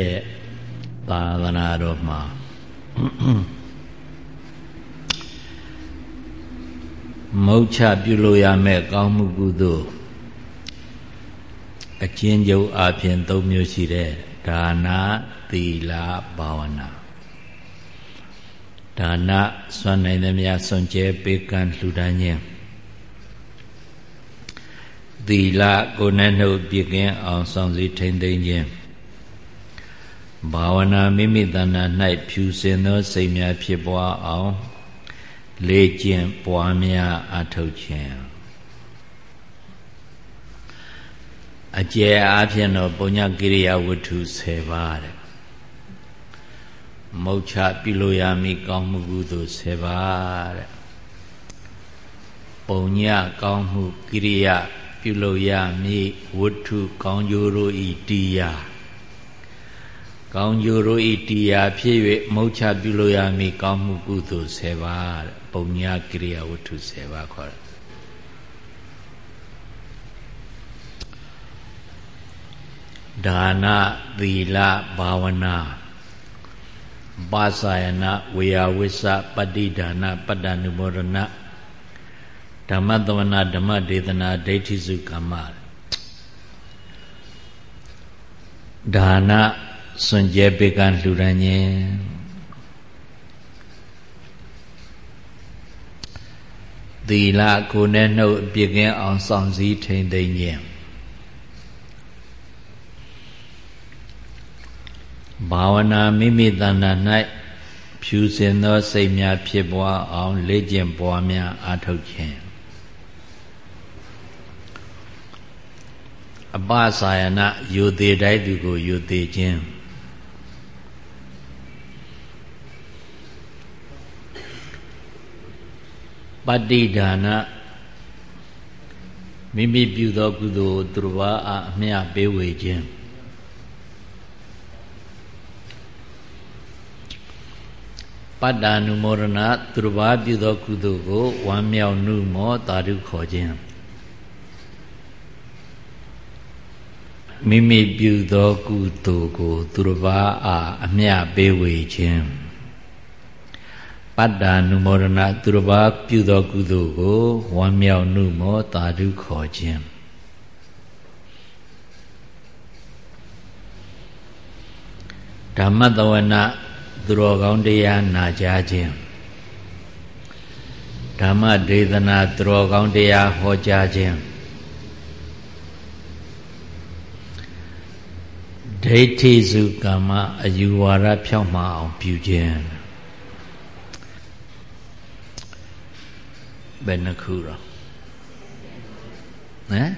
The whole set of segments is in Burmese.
တဲ့သာသနာတော်မှာမုတ်ချပြုလို့ရမဲ့ကောင်းမှုကုသိုလ်အချင်းကျုပ်အပြင်၃မျိုးရှိတဲ့ဒါနသီလဘာဝနာဒါနစွမ်းနိုင်သမျှစွန့်ကြဲပေးကမ်းလှူဒါန်းခြင်းသီလကိုယ်နဲ့နှုတ်ပြည့်ကင်းအောင်ဆောင်စည်းထိန်သိမ်းခြင်း ဘာဝနာမိမိတဏ္ဍာ၌ဖြူစင်သောစိတ်များဖြစ်ပွားအောင်လေ့ကျင့်ပွားများအထုတ်ခြင်းအကျယ်အားဖြင့်တော့ပုညကိရိယာဝတ္ထု10ပါးတဲ့မုတ်ချပြုလို့ရမည်ကောင်းမှုကုသိုလ်10ပါးတဲ့ပုံညကောင်းမှုကိရိယာပြုလို့ရမည်ဝတ္ထုကောင်းကျိုးတို့ဤတရား ကောင်းကျိုးတို့ဤတရားဖြစ်၍မုတ်ချပြုလို့ရမည်ကောင်းမှုကုသိုလ်10ပါးတဲ့ပုံညကိရိယာဝတ္ထု10ပါးခေါ်တယ်ဒါနသီလဘာဝနာပါစာယနာဝေယဝိစ္စပတ္တိဒါနပတ္တနုမောရဏဓမ္မသဝနာဓမ္မဒေသနာဒိဋ္ဌိစုကမ္မဒါန စွန့်ကြဲပေကံလှူဒန်းခြင်းသီလကိုယ်နဲ့နှုတ်အပြစ်ကင်းအောင်ဆောင်စည်းထိန်သိမ်းခြင်းဘာဝနာမိမိတဏ္ဍာ၌ဖြူစင်သောစိတ်များဖြစ်ပွားအောင်လေ့ကျင့်ပွားများအားထုတ်ခြင်းအပစာယနာယူသေးတိုက်သူကိုယူသေးခြင်း ပတ္တိဒါနမိမိပြုသောကုသိုလ်သူတော်ဘာအမျှပေးဝေခြင်းပတ္တာနုမောရဏသူတစ်ပါးပြုသောကုသိုလ်ကိုဝမ်းမြောက်နှုမောတာဓုခေါ်ခြင်းမိမိပြုသောကုသိုလ်ကို သူတစ်ပါးအားအမျှပေးဝေခြင်း ပတ္တာနုမောရဏသူတစ်ပါးပြုသောကုသိုလ်ကိုဝမ်းမြောက်နှုမောတာဓုခေါ်ခြင်းဓမ္မတဝနာသူတော်ကောင်းတရားနာကြားခြင်းဓမ္မဒေသနာသူတော်ကောင်းတရားဟောကြားခြင်းဒိဋ္ဌိစုကမ္မအယူဝါဒဖြောင့်မအောင်ပြုခြင်း ဘယ်နှခုတော့ဟမ်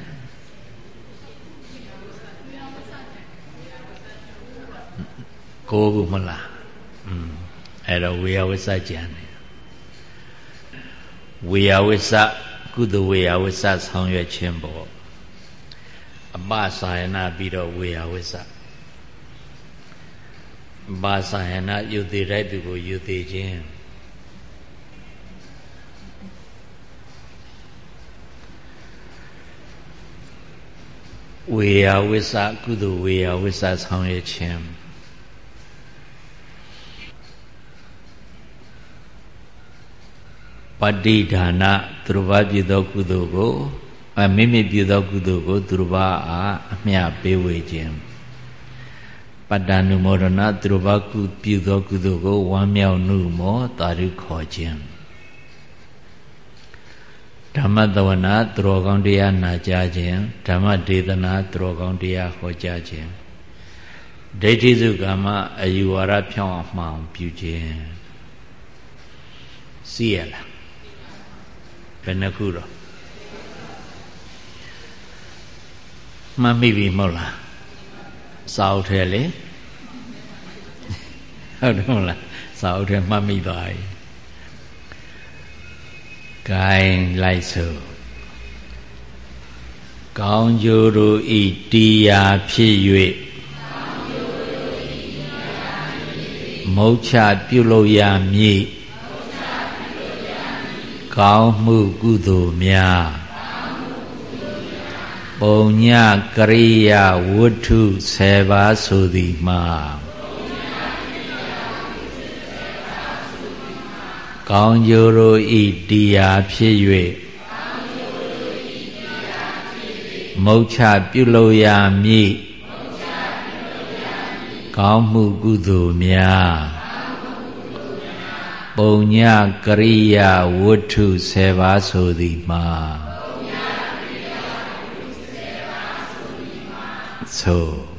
ကိုခုမလားအဲ့တော့ဝေယဝိစ္စကြံတယ်ဝေယဝိစ္စကုသဝေယဝိစ္စဆောင်ရွက်ခြင်းပေါ့အပစာယနာပြီးတော့ဝေယဝိစ္စဘာစာယနာယုသေးတဲ့သူကိုယုသေးခြင်း ဝေယဝိစ္စကုသဝေယဝိစ္စဆောင်ရွက်ခြင်းပฏิဒါနသူတစ်ပါးပြုသောကုသိုလ်ကိုအမိမိပြုသောကုသိုလ်ကိုသူတစ်ပါးအားအမျှပေးဝေခြင်းပတ္တနုမောဒနာသူတစ်ပါးကုပြုသောကုသိုလ်ကိုဝမ်းမြောက်နှုမောတာရုခေါ်ခြင်း ဓမ္မတဝနာသူတော်ကောင်းတရားနာကြားခြင်းဓမ္မဒေသနာသူတော်ကောင်းတရားဟောကြားခြင်းဒိဋ္ဌိစုကာမအယူဝါဒဖြောင်းအောင်မှောင်ပြုခြင်းစီးရလားဘယ်နှခုတော့မှတ်မိပြီမဟုတ်လားစာအုပ်ထဲလေဟုတ်တယ်မဟုတ်လားစာအုပ်ထဲမှတ်မိသွားပြီ ဂိုင်းလိုက်စို့ကောင်းကျိုးတို့ဤတရားဖြစ်၍မုတ်ချပြုလို့ရမည်ကောင်းမှုကုသိုလ်များပုံညကရိယာဝတ္ထု10ပါးဆိုသည်မှာ ကောင်းကျိုးတို့ဤတရားဖြစ်၍မုတ်ချပြုလို့ရမည်ကောင်းမှုကုသိုလ်များပုံညကရိယာဝတ္ထု10ပါးဆိုသည်မှာဆိုဒါ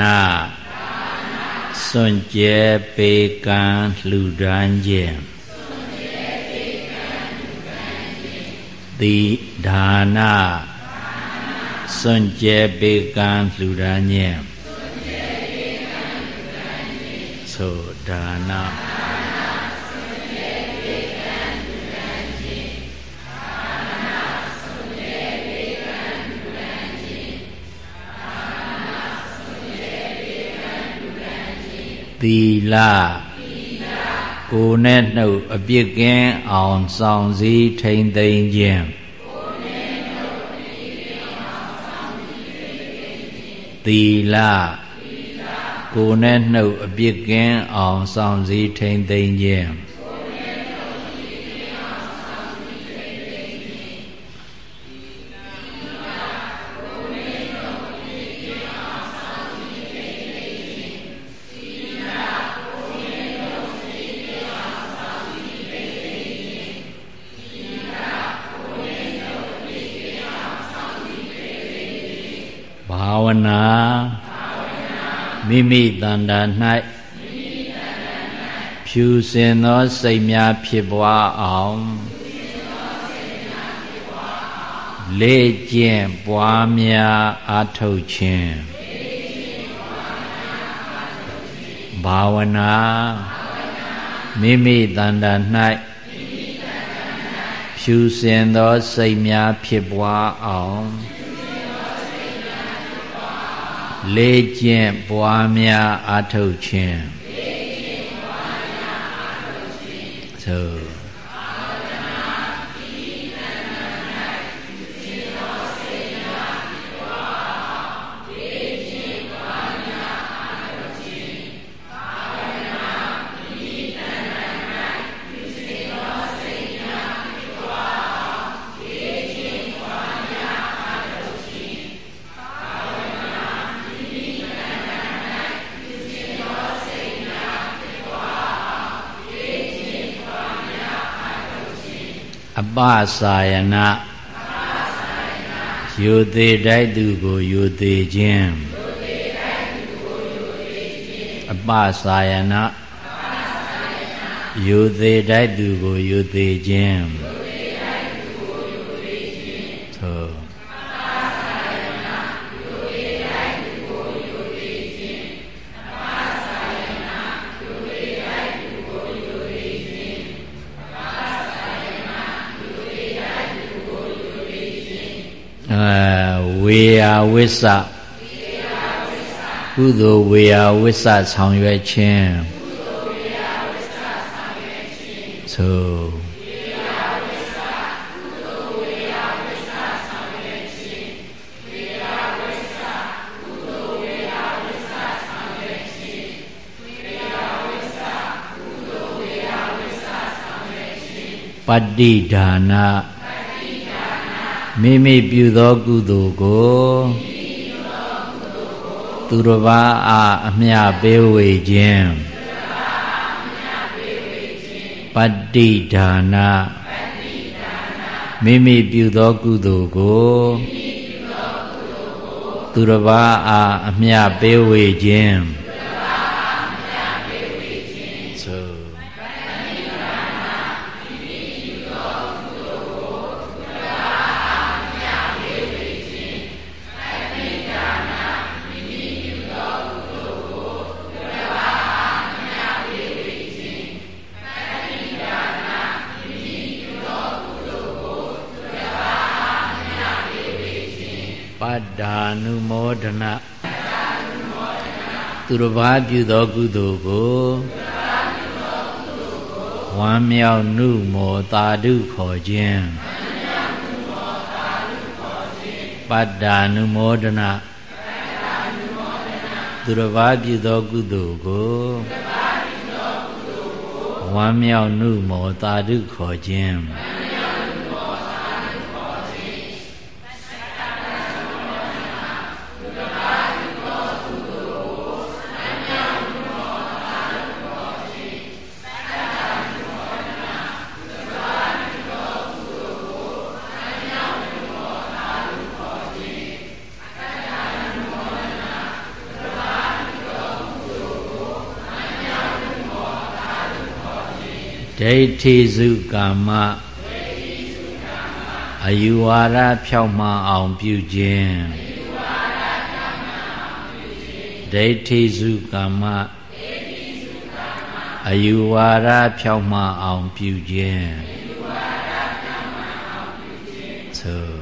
နစွန့်ကြဲပေကံလှူဒန်းခြင်းတိဒါနစွန့်ကြဲပေကံလှူဒန်းခြင်းသို့ဒါန သီလကိုယ်နဲ့နှုတ်အပြစ်ကင်းအောင်ဆောင်စည်းထိန်သိမ်းခြင်းသီလကိုယ်နဲ့နှုတ်အပြစ်ကင်းအောင်ဆောင်စည်းထိန်သိမ်းခြင်း မိမိတန်တာ၌ဖြူစင်သောစိတ်များဖြစ်ပွားအောင်လေ့ကျင့်ပွားများအားထုတ်ခြင်းဘာဝနာမိမိတန်တာ၌ဖြူစင်သောစိတ်များဖြစ်ပွားအောင် လေးကျင့်ပွားများအားထုတ်ခြင်းလေးကျင့်ပွားများအားထုတ်ခြင်းသို့ စာယနာယုသေးတိုက်သူကိုယုသေးခြင်းအပစာယနာယုသေးတိုက်သူကိုယုသေးခြင်း ယဝိစ္စကုသိုလ်ဝေယဝိစ္စဆောင်ရွက်ခြင်းသို့ပတ္တိဒါနာ မိမိပြုသောကုသိုလ်ကိုသူတစ်ပါးအားအမျှပေးဝေခြင်းပတ္တိဒါနမိမိပြုသောကုသိုလ်ကိုသူတစ်ပါးအားအမျှပေးဝေခြင်း မောဒနာသူတစ်ပါးပြုသောကုသိုလ်ကိုဝမ်းမြောက်နှုမောတာဓုခေါ်ခြင်းပတ္တာနုမောဒနာသူတစ်ပါးပြုသောကုသိုလ်ကိုဝမ်းမြောက်နှုမောတာဓုခေါ်ခြင်း ဒိဋ္ဌိစုကာမအယူဝါဒဖြောက်မှန်အောင်ပြုခြင်းဒိဋ္ဌိစုကာမအယူဝါဒဖြောက်မှန်အောင်ပြုခြင်းသို့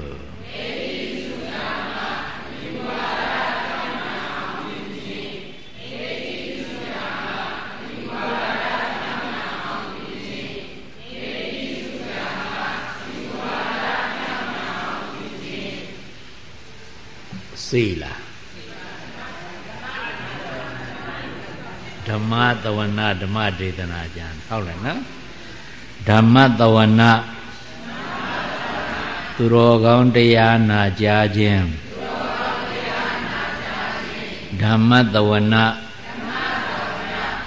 စေလားဓမ္မတဝနာဓမ္မဒေသနာကျမ်းဟုတ်လဲနော်ဓမ္မတဝနာသူတော်ကောင်းတရားနာကြားခြင်းဓမ္မတဝနာ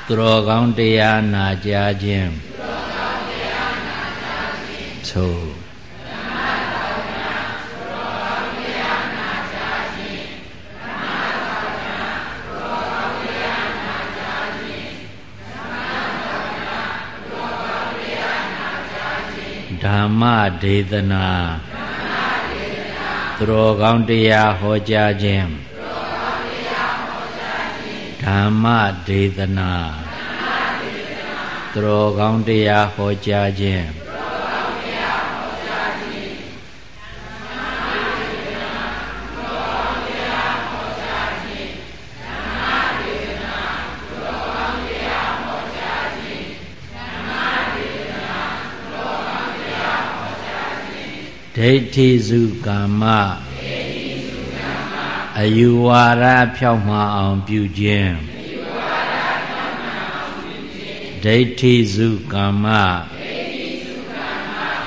သူတော်ကောင်းတရားနာကြားခြင်းသို့ ဓမ္မဒေသနာသူတော်ကောင်းတရားဟောကြားခြင်းဓမ္မဒေသနာသူတော်ကောင်းတရားဟောကြားခြင်း ဒိဋ္ဌိစုကာမအယူဝါဒဖြောက်မှအောင်ပြုခြင်းဒိဋ္ဌိစုကာမ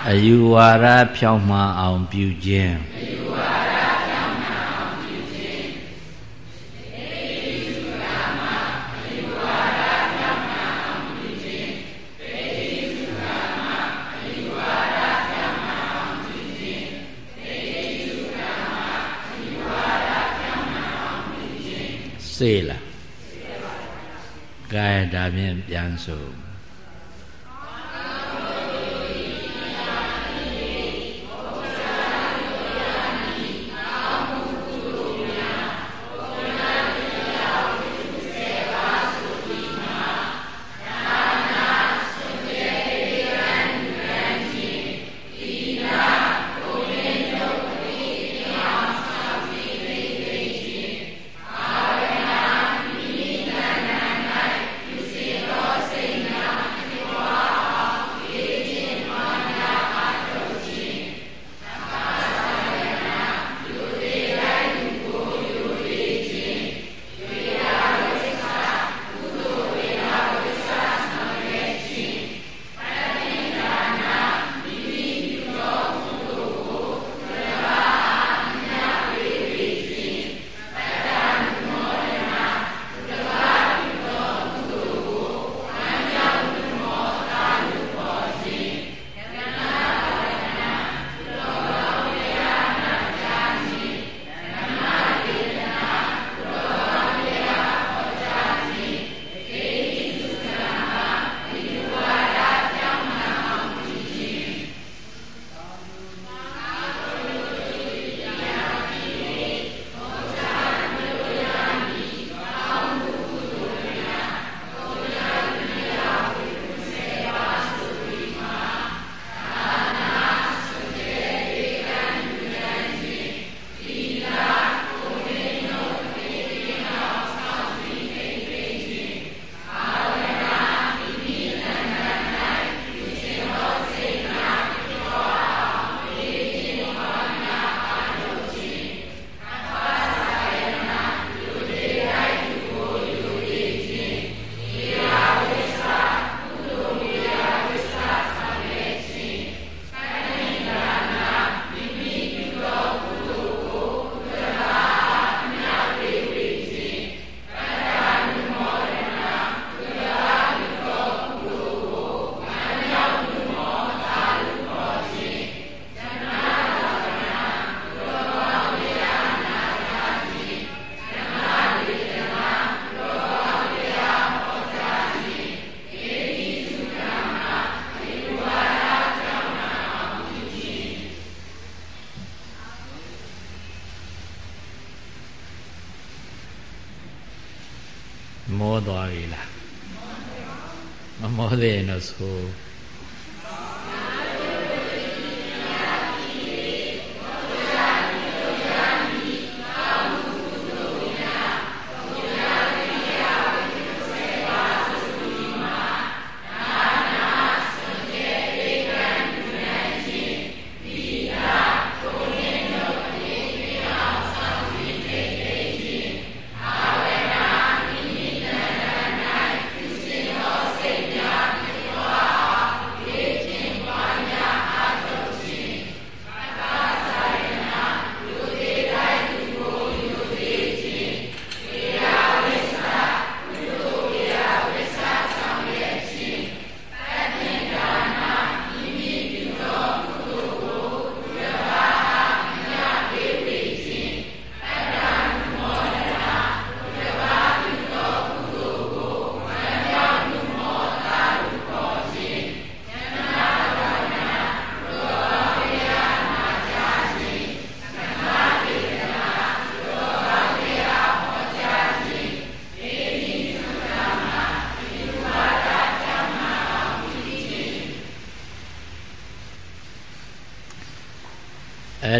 အယူဝါဒဖြောက်မှအောင်ပြုခြင်း စေလားကဲဒါဖြင့်ပြန်ဆို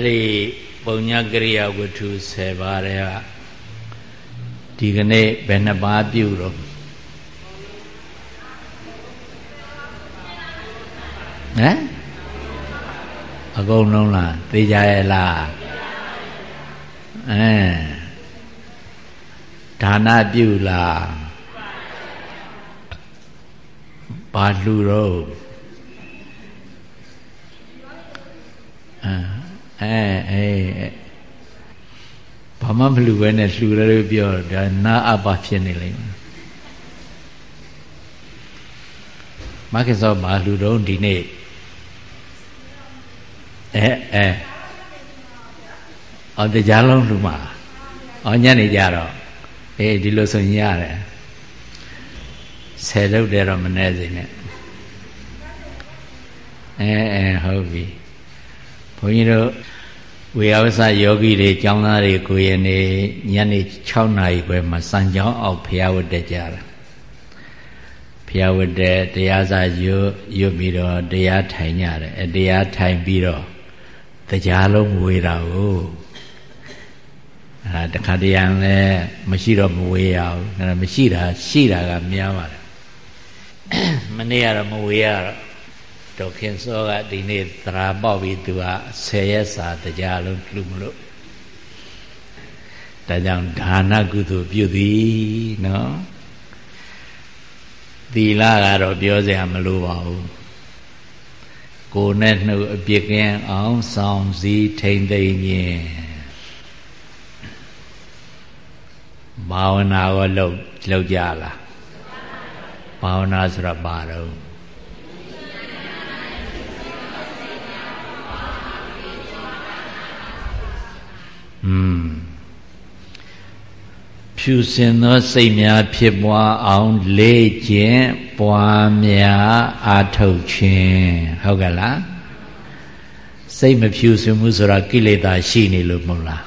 ဒီပုံညကရိယာဝတ္ထု10ပါးတဲ့ကဒီကနေ့ဘယ်နှပါးပြုတော့ဟမ်အကုန်လုံးလားသိကြရဲ့လားအဲဒါနပြုလားဘာလှူတော့အဲအဲအဲဘာ မှမလှူပဲနဲ့လှူတယ်လို့ပြောဒါနာအပဖြစ်နေလိမ့်မယ်မက္ကစောဘာလှူတော့ဒီနေ့အဲအဲအော်တရားလုံးလှူမှာအော်ညနေကြတော့အေးဒီလိုဆိုရင်ရတယ်ဆယ်လုပ်တယ်တော့မနေစေနဲ့အဲအဲဟုတ်ပြီဘုန်းကြီးတို့ ဝေယဝဆယောဂီတွေကျောင်းသားတွေကိုရနေညနေ6နာရီခွဲမှာစံကြောင်းအောက်ဖျားဝတ်တက်ကြတာဖျားဝတ်တက်တရားစာရွတ်ရွတ်ပြီးတော့တရားထိုင်ကြတယ်အဲတရားထိုင်ပြီးတော့တရားလုံးဝေတာကိုအဲတခါတရံလဲမရှိတော့မဝေရဘူးအဲမရှိတာရှိတာကများပါတယ်မနေ့ကတော့မဝေရတော့ ဒေါခင်စောကဒီနေ့သရာပေါက်ပြီးသူက10ရက်စာတရားလုံးလှူမလို့ဒါကြောင့်ဒါနကုသိုလ်ပြုသည်နော်သီလကတော့ပြောစရာမလိုပါဘူးကိုယ်နဲ့နှုတ်အပြစ်ကင်းအောင်ဆောင်စည်းထိမ့်သိမ့်ခြင်းဘာဝနာကိုလုပ်လုပ်ကြလားဘာဝနာဆိုတာဘာတော့ อืมဖြူစင်သောစိတ်များဖြစ်ပွားအောင်လေ့ကျင့်ပွားများအာထုတ်ခြင်းဟုတ်ကဲ့လားစိတ်မဖြူစင်မှုဆိုတာကိလေသာရှိနေလို့မဟုတ်လား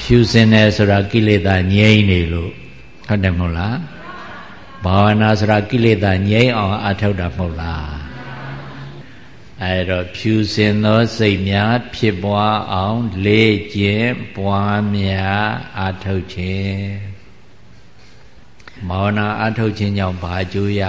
ဖြူစင်တယ်ဆိုတာကိလေသာငြိမ့်နေလို့ဟုတ်တယ်မဟုတ်လားဘာဝနာဆိုတာကိလေသာငြိမ့်အောင်အာထုတ်တာမဟုတ်လား အဲတော့ဖြူစင်သောစိတ်များဖြစ်ပွားအောင်လေ့ကျင့်ပွားများအာထုတ်ခြင်းမောနာအာထုတ်ခြင်းကြောင့်ဘာအကျိုးရ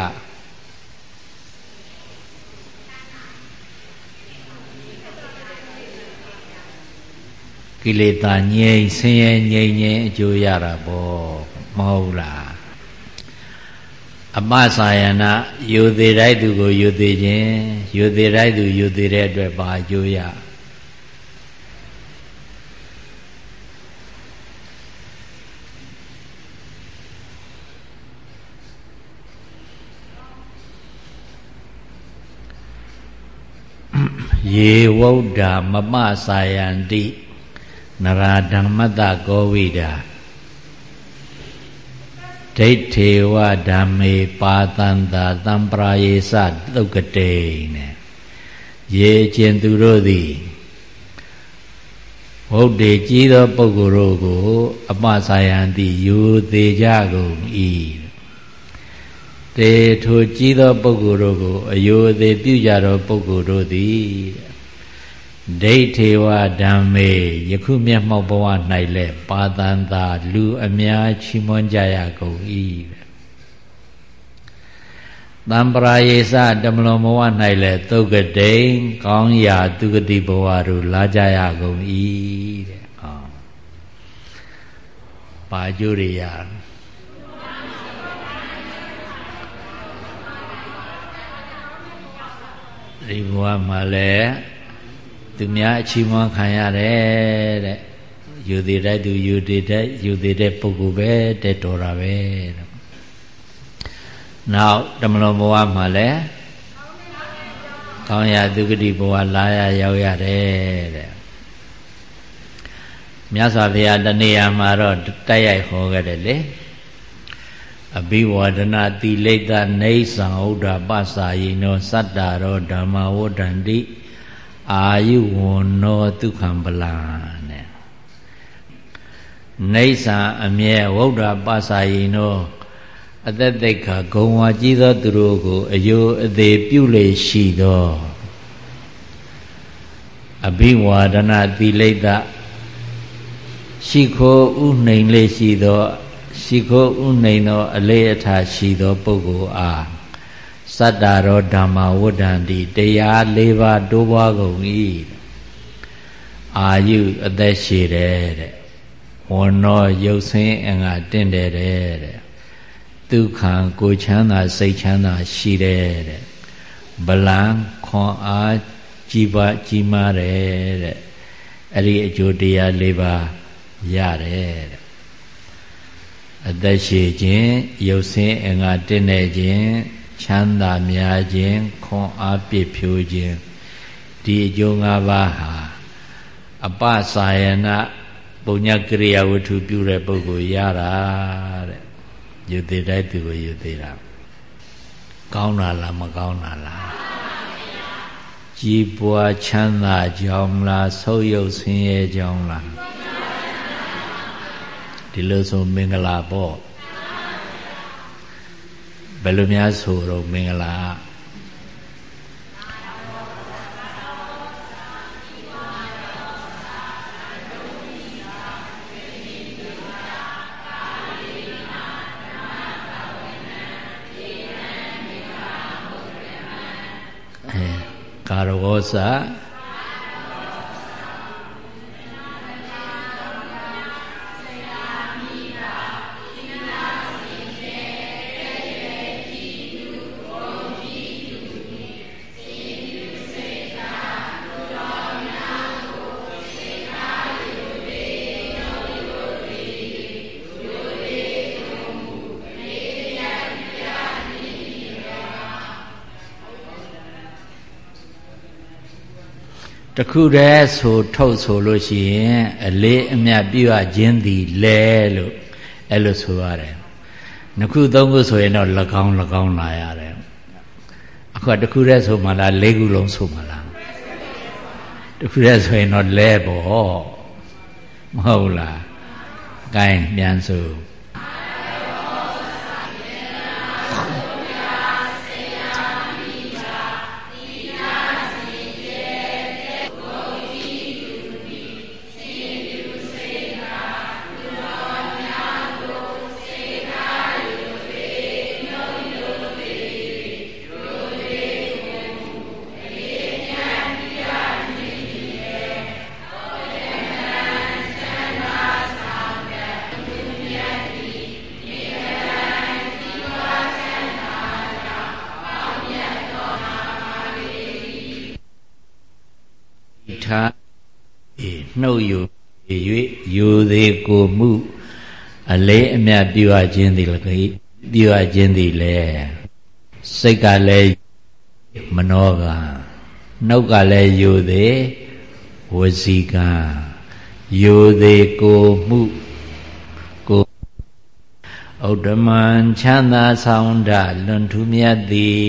ကိလေသာငြိမ်းဆင်းရဲငြိမ်းခြင်းအကျိုးရတာပေါ့မဟုတ်လား အပစာယနာယူသေးတိုက်သူကိုယူသေးခြင်းယူသေးတိုက်သူယူသေးတဲ့အတွက်ပါအကျိုးရယေဝုဒ္ဓမပစာယန္တိနရာဓမ္မတကောဝိဒာ ဒိဋ္ဌေဝဓမ္မေပါတန္တာတံပရာယေစသုတ်ကတိနဲ့ရေကျင်သူတို့သည်ဟုတ်တေကြီးသောပုဂ္ဂိုလ်တို့ကို အပစာယံတိယူသေးကြကုန်၏တေထိုကြီးသောပုဂ္ဂိုလ်တို့ကိုအယိုအသေးပြုကြသောပုဂ္ဂိုလ်တို့သည် ဒိဋ္ဌေဝဓမ္မေယခုမျက်မှောက်ဘဝ၌လဲပါတန်သာလူအများချီးမွမ်းကြရကုန်၏တံပရာယေစတမလွန်ဘဝ၌လဲသုတ်ကတိန်ကောင်းရာသူဂတိဘဝတို့လာကြရကုန်၏တဲ့ဟောပါကြိုးရရဒီဘဝမှာလည်း သူများအချီးမွမ်းခံရတယ်တဲ့ယူသေးတဲ့သူယူသေးတဲ့ယူသေးတဲ့ပုဂ္ဂိုလ်ပဲတဲ့တော်တာပဲတဲ့နောက်တမလွန်ဘဝမှာလည်းကောင်းရာဒုက္ခတိဘဝလာရရောက်ရတယ်တဲ့မြတ်စွာဘုရားတဏှာမှာတော့တိုက်ရိုက်ဟောခဲ့တယ်လေအဘိဝဒနာတိလိတ္တနေသံဥဒ္ဓပသယိနော စတ္တရောဓမ္မဝဋ္ဌန္တိ အာယုဝနောဒုက္ခံပလံတဲ့နေသံအမြဲဝဋ္ဌပသယိနောအသက်သိက္ခာဂုံဝါကြီးသောသူတို့ကိုအယိုအသေးပြုလေရှိသောအဘိဝါဒနာတိလိတ္တရှိခိုးဥနှိမ်လေးရှိသော ရှိခိုးဥနှိမ်သော အလေးအထားရှိသောပုဂ္ဂိုလ်အား စတ္တရောဓမ္မဝဋ္ဌံတိတရား၄ပါးတိုးပွားကုန်၏အာယုအသက်ရှည်တယ်တဲ့ဝဏ္ဏရုပ်ဆင်းအင်္ဂါတင့်တယ်တဲ့ဒုက္ခံကိုချမ်းသာစိတ်ချမ်းသာရှိတယ်တဲ့ဗလံခွန်အားကြီးပါကြီးမားတယ်တဲ့အဲ့ဒီအကျိုးတရား၄ပါးရတယ်တဲ့အသက်ရှိခြင်းရုပ်ဆင်းအင်္ဂါတင့်နေခြင်း ချမ်းသာများခြင်းခွန်အားပြည့်ဖြိုးခြင်းဒီအကျိုး၅ပါးဟာအပစာယနာပုညကရိယာဝတ္ထုပြုတဲ့ပုဂ္ဂိုလ်ရတာတဲ့ယူသေးတဲ့သူကိုယူသေးတာကောင်းတာလားမကောင်းတာလားကြီးပွားချမ်းသာကြောင်းလားဆုပ်ယုပ်ဆင်းရဲကြောင်းလားဒီလိုဆိုမင်္ဂလာပေါ့ ဘယ်လိုများဆိုတော့မင်္ဂလာကာရဝောစ တခုတည်းဆိုထုတ်ဆိုလို့ရှိရင်အလေးအမြတ်ပြုရခြင်းသည်လဲလို့အဲ့လိုဆိုရတယ်နှစ်ခုသုံးခုဆိုရင်တော့၎င်း၎င်းလာရတယ်အခုတခုတည်းဆိုမှလားလေးခုလုံးဆိုမှလားတခုတည်းဆိုရင်တော့လဲပေါ့မဟုတ်လား gain ပြန်ဆို ကိုမှုအလေးအမြတ်ပြုအပ်ခြင်းသည်လည်းပြုအပ်ခြင်းသည်လည်းစိတ်ကလည်းမနောကနှုတ်ကလည်းယူသေးဝစီကယူသေးကိုမှုကိုဥဒ္ဓမံချမ်းသာဆောင်တလွန်ထူးမြတ်သည်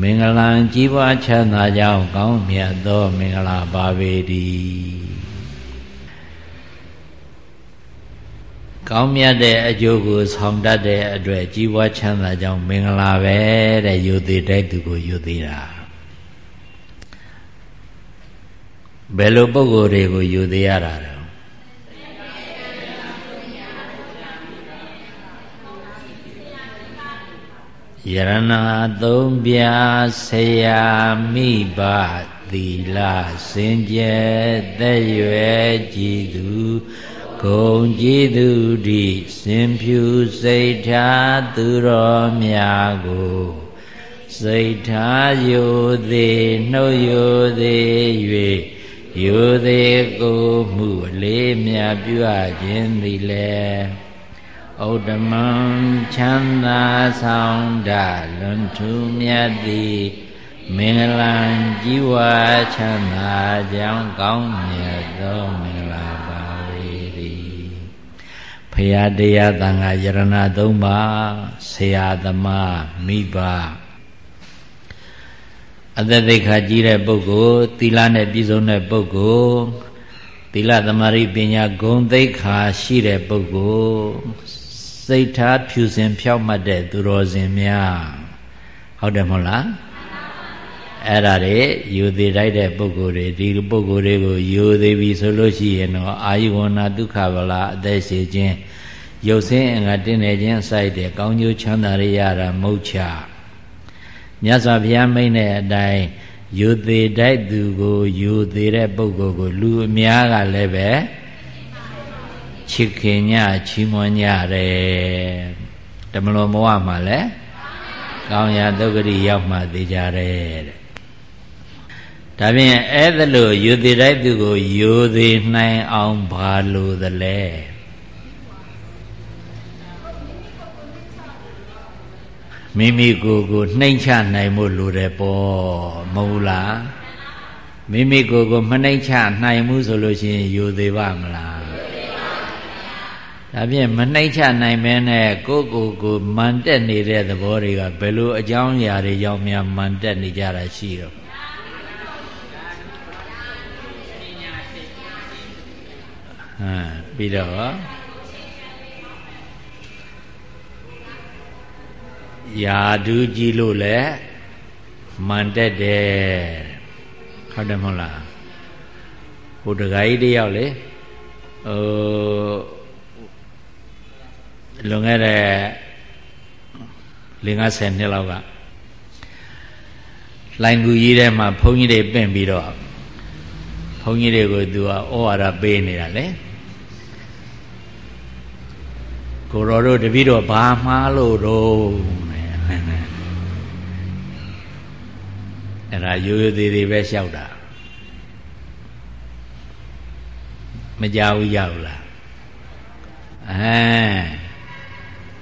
မင်္ဂလာကြီးပွားချမ်းသာကြောင်းကောင်းမြတ်သောမင်္ဂလာပါပေတည်း ကောင်းမြတ်တဲ့အကျိုးကိုဆောင်တတ်တဲ့အတွက်ကြီးပွားချမ်းသာကြောင်းမင်္ဂလာပဲတဲ့ယူသေးတဲ့သူကိုယူသေးတာဘယ်လိုပုံကိုယ်တွေကိုယူသေးရတာလဲယရဏသုံးပြဆရာမိဘသီလစင်ကြယ်သက်ရွယ်ကြည်သူ ဂုံကြည်သူဒီစင်ဖြူစိတ်ထားသူတော်များကိုစိတ်ထားယိုသေးနှုတ်ယိုသေး၍ယိုသေးကိုမှုအလေးမြပြုအပ်ခြင်းသည်လည်းဩတမံချမ်းသာဆောင်တလွန်ထူးမြတ်သည်မင်္ဂလာကြီးဝါချမ်းသာကြောင်းကောင်းမြတ်သောမင်္ဂလာပါဝေသည် ဖရာတရားတန်ခါယရဏသုံးပါဆရာသမားမိဘအသက်သိခါကြီးတဲ့ပုဂ္ဂိုလ်သီလနဲ့ပြည့်စုံတဲ့ပုဂ္ဂိုလ်သီလသမารိပညာဂုံသိခါရှိတဲ့ပုဂ္ဂိုလ်စိတ်ထားဖြူစင်ဖြောက်မှတ်တဲ့သူတော်စင်များဟုတ်တယ်မဟုတ်လား အဲ့ဒါတွေယူသေးတိုက်တဲ့ပုဂ္ဂိုလ်တွေဒီပုဂ္ဂိုလ်တွေကိုယူသေးပြီဆိုလို့ရှိရင်တော့အာယုဝနာဒုက္ခဗလာအသက်ရှိခြင်းရုပ်ဆင်းအင်္ဂါတင်းနေခြင်းအစိုက်တဲ့ကောင်းကျိုးချမ်းသာရရတာမဟုတ်ချမြတ်စွာဘုရားမိန့်တဲ့အတိုင်းယူသေးတိုက်သူကိုယူသေးတဲ့ပုဂ္ဂိုလ်ကိုလူအများကလည်းပဲချစ်ခင်ညချီးမွမ်းကြတယ်တမလွန်ဘဝမှာလည်းကောင်းရာဒုက္ခရိရောက်မှသိကြတယ်တဲ့ ဒါဖြင့်အဲ့ဒါလို့ယူသေးတိုက်သူကိုယူသေးနိုင်အောင်ဘာလို့သလဲမိမိကိုယ်ကိုနှိမ့်ချနိုင်မှုလိုတယ်ပေါ့မဟုတ်လားမိမိကိုယ်ကိုမနှိမ့်ချနိုင်မှုဆိုလို့ရှိရင်ယူသေးပါမလားဒါဖြင့်မနှိမ့်ချနိုင်မဲနဲ့ကိုယ့်ကိုယ်ကိုမန်တက်နေတဲ့သဘောတွေကဘယ်လိုအကြောင်းအရာတွေကြောင့်များမန်တက်နေကြတာရှိတော့ ဟမ်ပြီးတော့ယာဒူးကြည့်လို့လည်းမန်တက်တယ်ဟုတ်တယ်မဟုတ်လားဟိုတခါကြီးတယောက်လေဟိုလွန်ခဲ့တဲ့50နှစ်လောက်ကလိုင်ကူကြီးထဲမှာဘုန်းကြီးတွေပင့်ပြီးတော့ ဘုန်းကြီးတွေကိုသူကဩဝါဒပေးနေတာလေကိုတော်တို့တပည့်တော်ဘာမှားလို့တော့အဲ့ဒါရိုးရိုးသေးသေးပဲလျှောက်တာမကြောက်ရောက်လားအဲ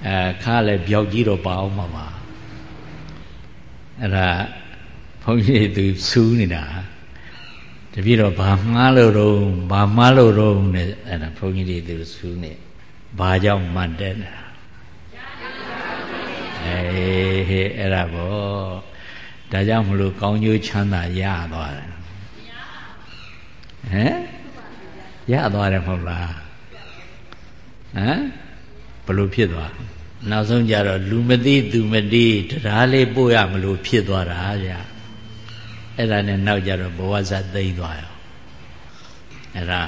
အဲခါလည်းပြောက်ကြီးတော့ပါအောင်မှာပါအဲ့ဒါဘုန်းကြီးသူစူးနေတာ တပြည့်တော့ဘာမှားလို့တော့ဘာမှားလို့တော့နဲ့အဲ့ဒါဘုန်းကြီးတွေသူစူးနေဘာကြောင့်မှတ်တဲ့နေတာအေးဟေးအဲ့ဒါပေါ့ဒါကြောင့်မလို့ကောင်းကျိုးချမ်းသာရသွားတယ်ဟမ်ရသွားတယ်မဟုတ်လားဟမ်ဘလို့ဖြစ်သွားနောက်ဆုံးကြတော့လူမသိသူမသိတရားလေးပို့ရမလို့ဖြစ်သွားတာဗျ အဲ့ဒါနဲ့နောက်ကြတော့ဘဝဇတ်သိမ့်သွားရောအဲ့ဒါ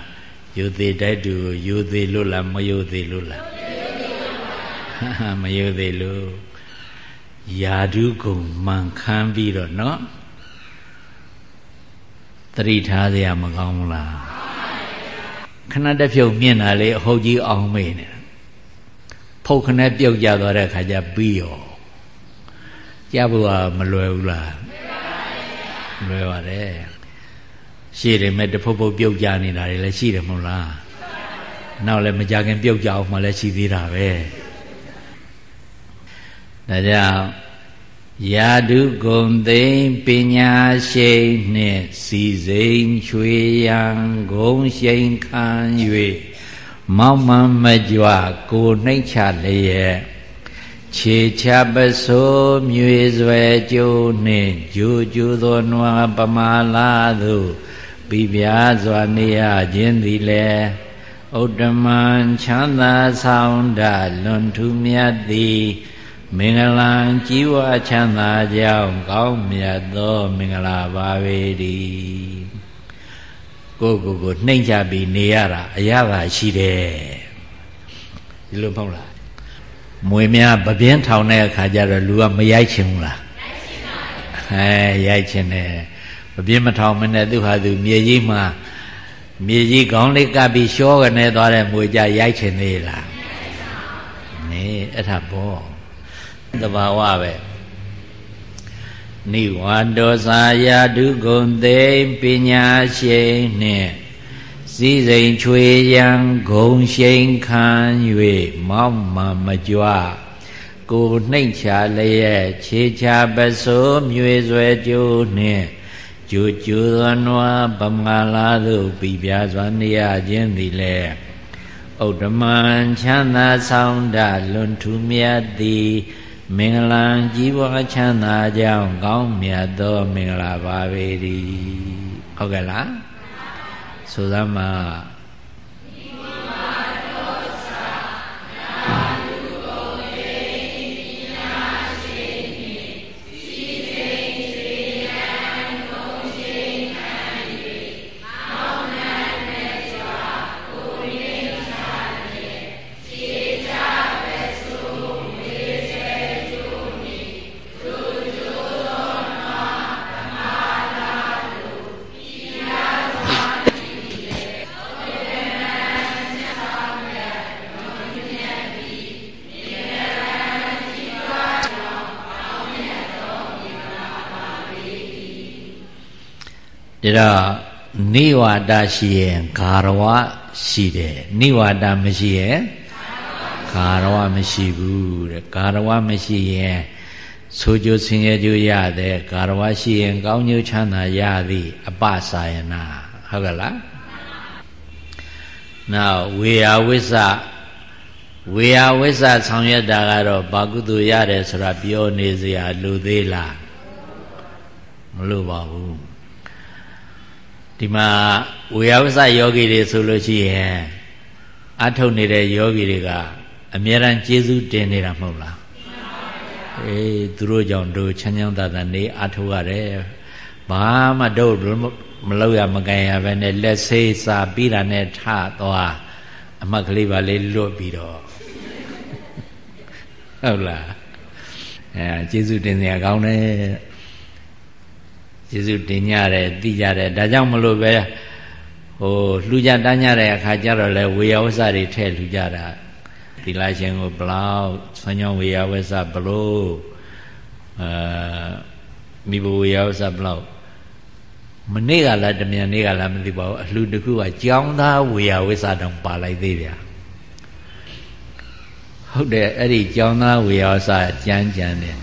ယူသေးတိုက်တူယူသေးလို့လားမယူသေးလို့လားမယူသေးလို့ယာဓုကုံမှန်ခမ်းပြီးတော့เนาะတတိထားစရာမကောင်းဘူးလားခဏတစ်ဖြုတ်မြင်တာလေအဟုတ်ကြီးအောင်မေးနေဖုတ်ခနဲ့ပြုတ်ကြသွားတဲ့ခါကျပြီးရောကြဖို့ကမလွယ်ဘူးလား လွယ်ပါတယ်ရှိတယ်မဲ့တဖုတ်ဖုတ်ပြုတ်ကြနေတာတွေလည်းရှိတယ်မဟုတ်လားနောက်လည်းမကြခင်ပြုတ်ကြအောင်မှလည်းရှိသေးတာပဲဒါကြောင့်ယာဓုဂုံသိမ့်ပညာရှိနှင့်စီစိန်ချွေရန်ဂုံရှိန်ခံ၍မောင်မမကြွကိုနှိမ့်ချလျက် ခြေချပစိုးမြွေစွဲကျိုးနှင့်ဂျူဂျူသောနွားပမာလာသို့ပြပြစွာနေရခြင်းသည်လေဩဥတ္တမံချမ်းသာဆောင်တလွန်ထူးမြတ်သည်မင်္ဂလာကြီးဝါချမ်းသာကြောင်းကောင်းမြတ်သောမင်္ဂလာပါပေတည်းကိုကိုကိုနှိမ့်ချပြီးနေရတာအရသာရှိတယ်ဒီလိုမဟုတ်လား မွေများပပြင်းထောင်တဲ့အခါကျတော့လူကမရိုက်ချင်ဘူးလားအဲရိုက်ချင်တယ်ပပြင်းမထောင်မနဲ့သူဟာသူမြေကြီးမှာမြေကြီးခေါင်းလေးကပ်ပြီးရှောကနေသွားတဲ့မွေကြရိုက်ချင်သေးလားနေအဲ့ဒါဘောတဘာဝပဲနိဝန္တောစာယာဒုဂုံသိပညာရှိနှင့် စည်းစိမ်ချွေရန်ဂုံရှိန်ခံ၍မောက်မှမကြွကိုနှိမ့်ချလျက်ခြေချပစိုးမြွေဆွဲကျိုးနှင့်ကျိုးကျိုးသောနွားပမာလာသို့ပြပြစွာနေရခြင်းသည်လေဥဒ္ဓမံချမ်းသာဆောင်တလွန်ထူးမြတ်သည်မင်္ဂလာကြီးပွားချမ်းသာကြောင်းကောင်းမြတ်သောမင်္ဂလာပါပေ၏ဟုတ်ကဲ့လား ဆိုသမှာ ဒါနိဝါဒရှိရင်ဂါရဝရှိတယ်နိဝါဒမရှိရင်ဂါရဝမရှိဘူးတဲ့ဂါရဝမရှိရင်ဆိုကြဆင်းရဲကြရတဲ့ဂါရဝရှိရင်ကောင်းကျိုးချမ်းသာရသည်အပစာယနာဟုတ်ကဲ့လားနောက်ဝေယဝိစ္စဝေယဝိစ္စဆောင်ရွက်တာကတော့ဘာကုသိုလ်ရတယ်ဆိုတာပြောနေစရာလူသေးလားမလိုပါဘူး ဒီမှာဝေယဝဆယောဂီတွေဆိုလို့ရှိရင်အထုတ်နေတဲ့ယောဂီတွေကအမြဲတမ်းကျေးဇူးတင်နေတာမဟုတ်လားအေးသူတို့ကြောင့်တို့ချမ်းချမ်းသာသာနေအထုတ်ရတယ်ဘာမှတို့မလောက်ရမကန်ရပဲနဲ့လက်ဆေးစာပြီးတာနဲ့ထသွားအမှတ်ကလေးပါလေးလွတ်ပြီးတော့ဟုတ်လားအဲကျေးဇူးတင်စရာကောင်းတယ် ကျေးဇူးတင်ကြတယ်သိကြတယ်ဒါကြောင့်မလို့ပဲဟိုလှူကြတန်းကြတဲ့အခါကျတော့လေဝေယဝဆတွေထည့်လှူကြတာသီလရှင်ကိုဘလောက်ဆွမ်းကြောင်းဝေယဝဆဘလို့အာမိဘဝေယဝဆဘလောက်မနေ့ကလားတမြန်နေ့ကလားမသိပါဘူးအလှတစ်ခုကကြောင်းသားဝေယဝဆတောင်ပါလိုက်သေးဗျာဟုတ်တယ်အဲ့ဒီကြောင်းသားဝေယဝဆကြမ်းကြမ်းတယ်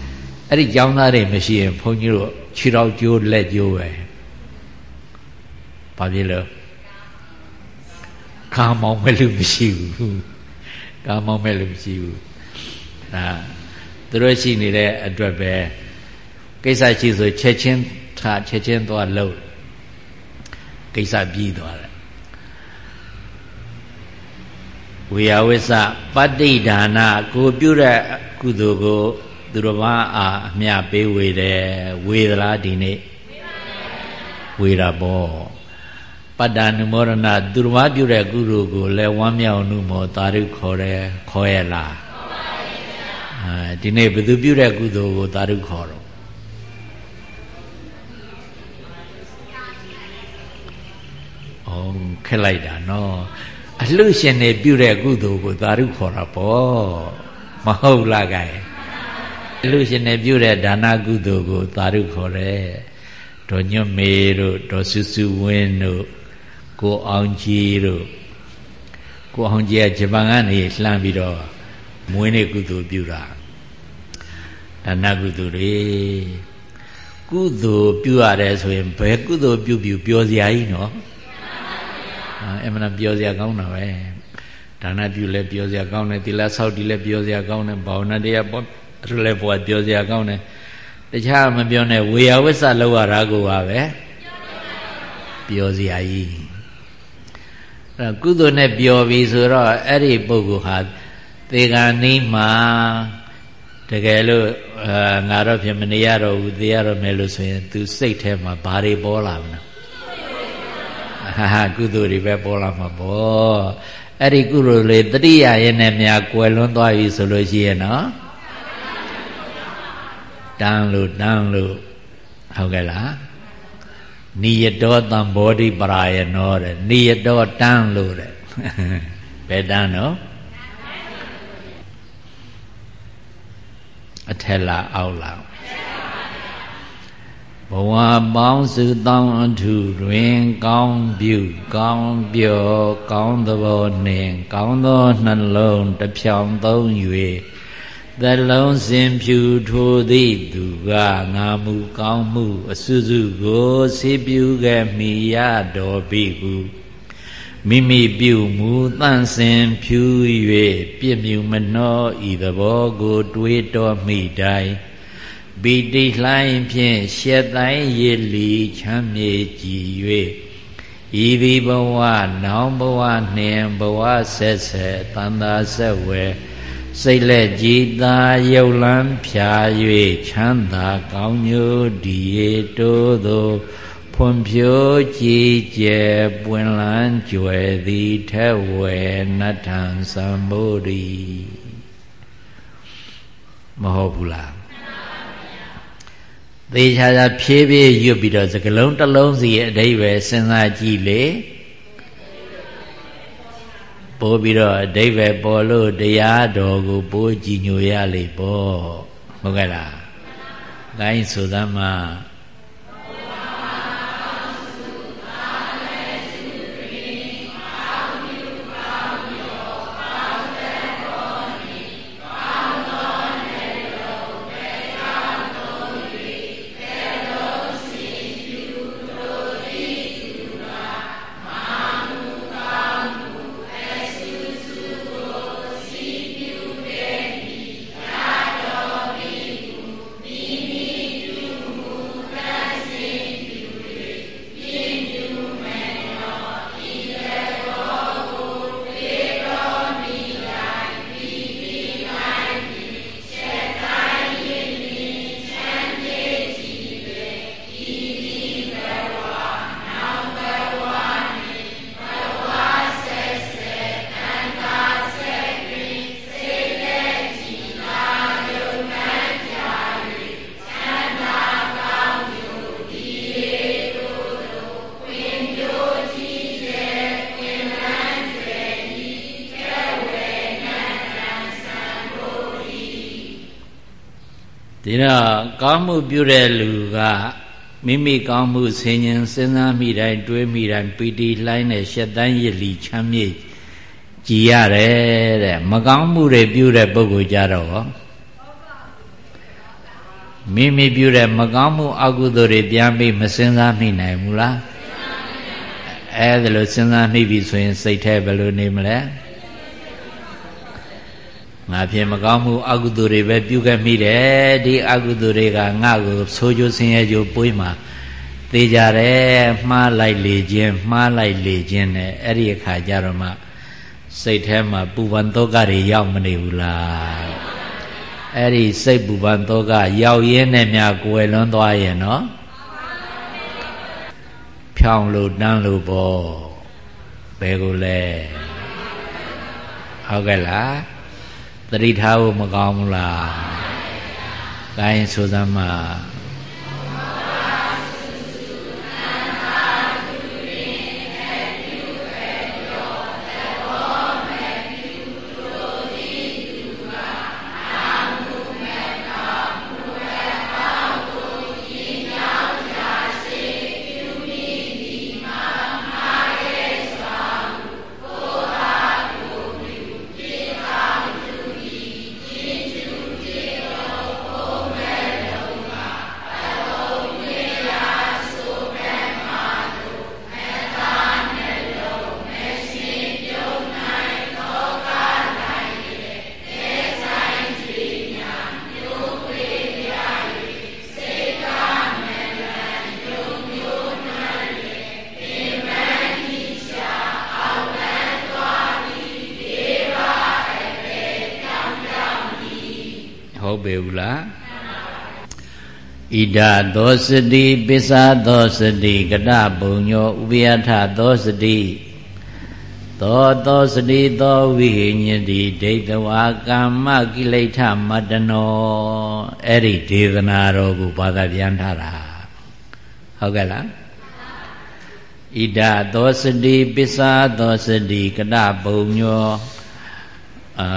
အဲ့ဒီကြောင်းသားတွေမရှိရင်ဘုန်းကြီးတို့ ခြေတော်ကျိုးလက်ကျိုးပဲဘာဖြစ်လို့ကာမောင်းမဲ့လို့မရှိဘူးကာမောင်းမဲ့လို့မရှိဘူးဒါသူတို့ရှိနေတဲ့အတွက်ပဲကိစ္စရှိဆိုချက်ချင်းထားချက်ချင်းသွားလို့ကိစ္စပြီးသွားတယ်ဝေယဝိစ္စပဋိဒါနာကိုပြုတဲ့ကုသိုလ်ကို သူတော်ဘာအားအမျှပေးဝေတယ်ဝေသလားဒီနေ့ဝေတာပေါ့ပတ္တနုမောရဏသူတော်ဘာပြုတဲ့ကုသိုလ်ကိုလည်းဝမ်းမြောက်နုမောသာရုခေါ်တယ်ခေါ်ရလားအဲဒီနေ့ဘယ်သူပြုတဲ့ကုသိုလ်ကိုသာရုခေါ်တော့အောင်ခက်လိုက်တာနော်အလှရှင်နေပြုတဲ့ကုသိုလ်ကိုသာရုခေါ်တာပေါ့မဟုတ်လားကဲ လူရှင်နေပြုတဲ့ဒါနကုသိုလ်ကိုသာဓုခေါ်တယ်ဒေါ်ညွတ်မေတို့ဒေါ်စုစုဝင်းတို့ကိုအောင်ကြီးတို့ကိုအောင်ကြီးကဂျပန်ကနေလှမ်းပြီးတော့မွေးနေ့ကုသိုလ်ပြုတာဒါနကုသိုလ်တွေကုသိုလ်ပြုရတယ်ဆိုရင်ဘယ်ကုသိုလ်ပြုပြုပြောစရာကြီးနော်အမှန်ပြောစရာကောင်းတာပဲဒါနပြုလဲပြောစရာကောင်းတယ်သီလဆောက်တည်လဲပြောစရာကောင်းတယ်ဘာဝနာတရား ပေါ့အဲ့လိုလဲဘုရားပြောစရာကောင်းတယ်တခြားမပြောနဲ့ဝေယဝိဆလောက်ရတာကိုပါပဲပြောစရာကြီးအဲ့ကုသိုလ်နဲ့ပျော်ပြီဆိုတော့အဲ့ဒီပုဂ္ဂိုလ်ဟာသေကံနီးမှာတကယ်လို့အာငါတော့ဖြစ်မနေရတော့ဘူးသေရတော့မယ်လို့ဆိုရင် तू စိတ်ထဲမှာဘာတွေပေါ်လာမလဲဟာဟာကုသိုလ်တွေပဲပေါ်လာမှာပေါ့အဲ့ဒီကုသိုလ်လေးတတိယရဲ့နဲ့များကွယ်လွန်းသွားပြီဆိုလို့ရှိရဲ့နော် တန်းလို့တန်းလို့ဟုတ်ကဲ့လားနိယတောတံဘောဓိပရာယနောတဲ့နိယတောတန်းလို့တဲ့ဘယ်တန်းနော်အထက်လာအောက်လာဘဝပေါင်းစုတောင်းအထုတွင်ကောင်းပြုကောင်းပြောကောင်းသဘောနှင့်ကောင်းသောနှလုံးတစ်ဖြောင်သုံး၍ သလုံးစင်ဖြူထိုသည်သူကငါမူကောင်းမှု အစွစုကိုဆေးပြုခဲ့မိရတော်ပြီဟုမိမိပြုမူတန့်စင်ဖြူ၍ပြည့်မြူမနှောဤသဘောကို တွေးတော်မိတိုင်းပီတိလှိုင်းဖြင့်ရှက်တိုင်းရည်လီချမ်းမြေကြည်၍ဤဒီဘဝနောင်ဘဝနှင့်ဘဝဆက်ဆက်တန်သာဆက်ဝဲ စိတ်လက်ကြည်သာရုပ်လန်းဖြာ၍ချမ်းသာကောင်းညိုဒီတိုးသောဖွံ့ဖြိုးကြည်ကျယ်ပွင့်လန်းကြွယ်သည်ထက်ဝယ်နတ်ထံသံဃိမဟုတ်ဘူးလားသေချာချာဖြည်းဖြည်းရွတ်ပြီးတော့စကလုံးတစ်လုံးစီရဲ့အဓိပ္ပာယ်စဉ်းစားကြည့်လေ ပို့ပြီးတော့အဓိပ္ပာယ်ပေါ်လို့တရားတော်ကိုပို့ကြည်ညိုရလေပေါ့ဟုတ်ကဲ့လား gain ဆိုသမှာဒီ မှုပြုတဲ့လူကမိမိကောင်းမှုဆင်ញင်စဉ်းစားမိတိုင်းတွေးမိတိုင်းပီတိလှိုင်းတဲ့ရှက်တန်းရည်လီချမ်းမြေ့ကြည်ရတယ်တဲ့မကောင်းမှုတွေပြုတဲ့ပုဂ္ဂိုလ်ကြတော့မိမိပြုတဲ့မကောင်းမှုအကုသိုလ်တွေပြန်ပြီးမစဉ်းစားမိနိုင်ဘူးလားအဲဒါလို့စဉ်းစားမိပြီဆိုရင်စိတ်แท้ဘယ်လိုနေမလဲ ငါဖြင့်မကောင်းမှုအကုသိုလ်တွေပဲပြုခဲ့မိတယ်ဒီအကုသိုလ်တွေကငါ့ကိုဆိုးကျိုးဆင်းရဲကျိုးပွေးမှာသေးကြတယ်မှားလိုက်လေခြင်းမှားလိုက်လေခြင်းနဲ့အဲ့ဒီအခါကျတော့မှစိတ်ထဲမှာပူပန်သောကတွေရောက်မနေဘူးလားအဲ့ဒီစိတ်ပူပန်သောကရောက်ရင်းနဲ့များကိုယ်လွန်းသွားရဲ့နော်ဖြောင်းလို့တန်းလို့ပေါ့ဘယ်ကိုလဲဟုတ်ကဲ့လား သတိထားဖို့မကောင်းဘူးလား။ကိုင်းဆိုသမှာဟု ဣဒသောစတိပိစ္ဆာသောစတိကတပုံညောဥပယထသောစတိသောသောစတိသောဝိဟိညတိဒိဋ္ဌဝါကာမကိလေထမတနောအဲ့ဒီဒေသနာတော်ကိုဘာသာပြန်ထားတာဟုတ်ကဲ့လားဣဒသောစတိပိစ္ဆာသောစတိကတပုံညောအာ